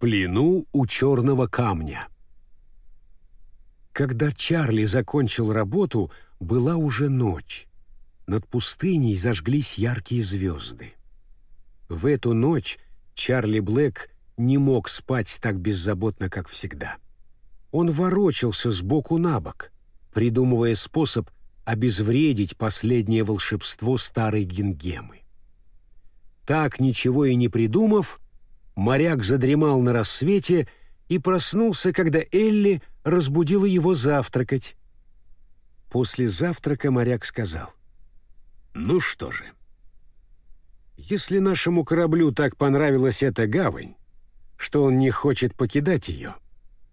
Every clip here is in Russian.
плену у черного камня. Когда Чарли закончил работу, была уже ночь. Над пустыней зажглись яркие звезды. В эту ночь Чарли Блэк не мог спать так беззаботно, как всегда. Он ворочался с боку на бок, придумывая способ обезвредить последнее волшебство старой Гингемы. Так, ничего и не придумав, моряк задремал на рассвете и проснулся, когда Элли разбудила его завтракать. После завтрака моряк сказал, «Ну что же, если нашему кораблю так понравилась эта гавань, что он не хочет покидать ее,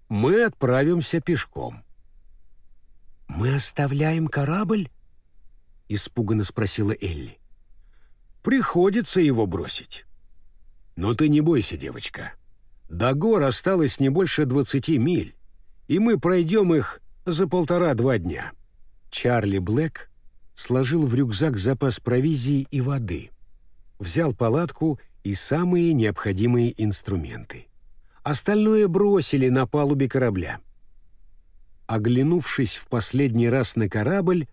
мы отправимся пешком». «Мы оставляем корабль?» — испуганно спросила Элли. «Приходится его бросить. Но ты не бойся, девочка. До гор осталось не больше двадцати миль, и мы пройдем их за полтора-два дня». Чарли Блэк сложил в рюкзак запас провизии и воды, взял палатку и самые необходимые инструменты. Остальное бросили на палубе корабля. Оглянувшись в последний раз на корабль,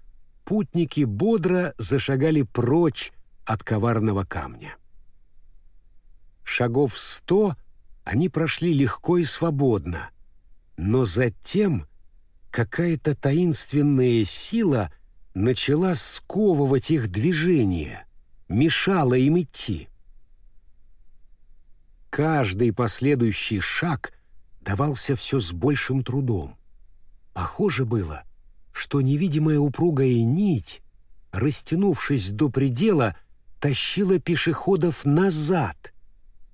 путники бодро зашагали прочь от коварного камня. Шагов сто они прошли легко и свободно, но затем какая-то таинственная сила начала сковывать их движение, мешала им идти. Каждый последующий шаг давался все с большим трудом. Похоже было, что невидимая упругая нить, растянувшись до предела, тащила пешеходов назад,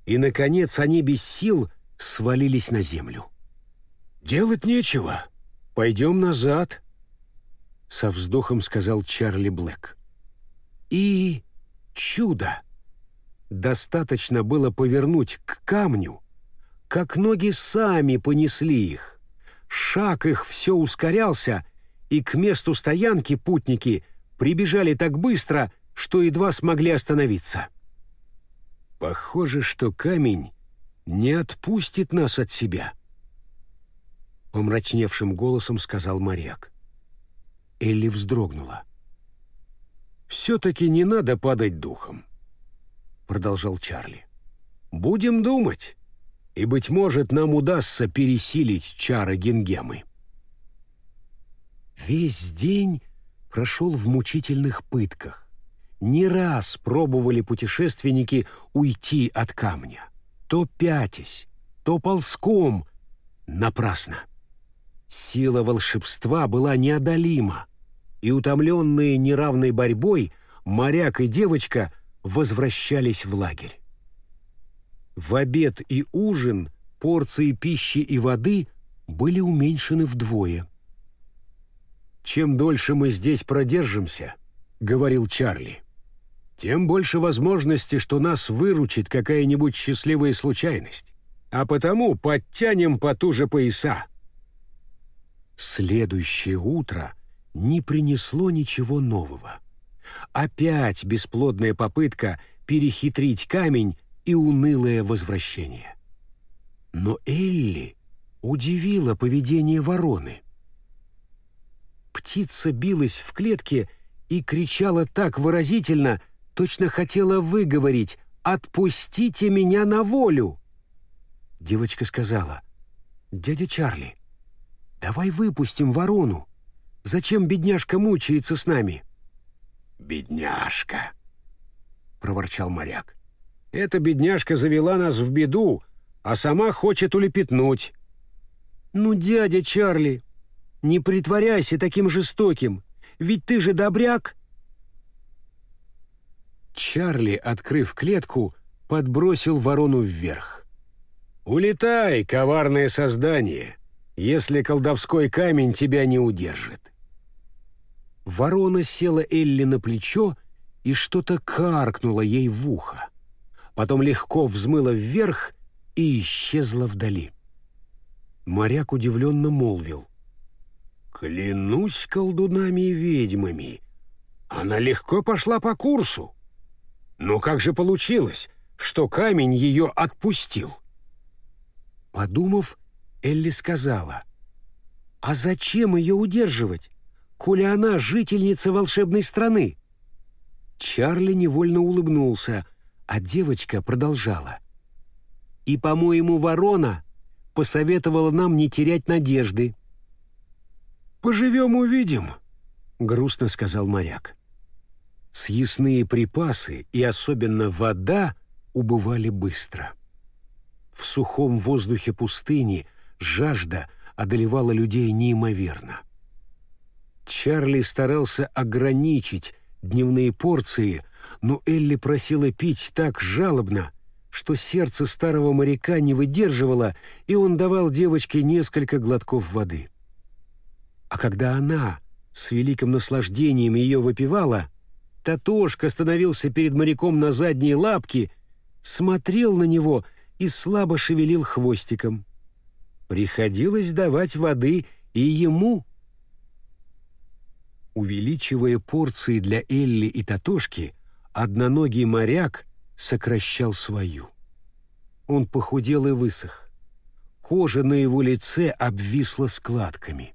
и, наконец, они без сил свалились на землю. «Делать нечего. Пойдем назад», — со вздохом сказал Чарли Блэк. И чудо! Достаточно было повернуть к камню, как ноги сами понесли их. Шаг их все ускорялся, и к месту стоянки путники прибежали так быстро, что едва смогли остановиться. «Похоже, что камень не отпустит нас от себя», — помрачневшим голосом сказал моряк. Элли вздрогнула. «Все-таки не надо падать духом», — продолжал Чарли. «Будем думать и, быть может, нам удастся пересилить чары Гингемы. Весь день прошел в мучительных пытках. Не раз пробовали путешественники уйти от камня. То пятясь, то ползком. Напрасно. Сила волшебства была неодолима, и утомленные неравной борьбой моряк и девочка возвращались в лагерь. В обед и ужин порции пищи и воды были уменьшены вдвое. «Чем дольше мы здесь продержимся», — говорил Чарли, «тем больше возможности, что нас выручит какая-нибудь счастливая случайность, а потому подтянем потуже пояса». Следующее утро не принесло ничего нового. Опять бесплодная попытка перехитрить камень и унылое возвращение. Но Элли удивило поведение вороны. Птица билась в клетке и кричала так выразительно, точно хотела выговорить «Отпустите меня на волю!» Девочка сказала «Дядя Чарли, давай выпустим ворону. Зачем бедняжка мучается с нами?» «Бедняжка!» — проворчал моряк. Эта бедняжка завела нас в беду, а сама хочет улепетнуть. Ну, дядя Чарли, не притворяйся таким жестоким, ведь ты же добряк. Чарли, открыв клетку, подбросил ворону вверх. «Улетай, коварное создание, если колдовской камень тебя не удержит». Ворона села Элли на плечо и что-то каркнуло ей в ухо потом легко взмыла вверх и исчезла вдали. Моряк удивленно молвил. «Клянусь колдунами и ведьмами, она легко пошла по курсу. Но как же получилось, что камень ее отпустил?» Подумав, Элли сказала, «А зачем ее удерживать, коли она жительница волшебной страны?» Чарли невольно улыбнулся, а девочка продолжала. «И, по-моему, ворона посоветовала нам не терять надежды». «Поживем, увидим», — грустно сказал моряк. Съестные припасы и особенно вода убывали быстро. В сухом воздухе пустыни жажда одолевала людей неимоверно. Чарли старался ограничить дневные порции, но Элли просила пить так жалобно, что сердце старого моряка не выдерживало, и он давал девочке несколько глотков воды. А когда она с великим наслаждением ее выпивала, Татошка становился перед моряком на задние лапки, смотрел на него и слабо шевелил хвостиком. Приходилось давать воды и ему. Увеличивая порции для Элли и Татошки, одноногий моряк сокращал свою. Он похудел и высох. Кожа на его лице обвисла складками.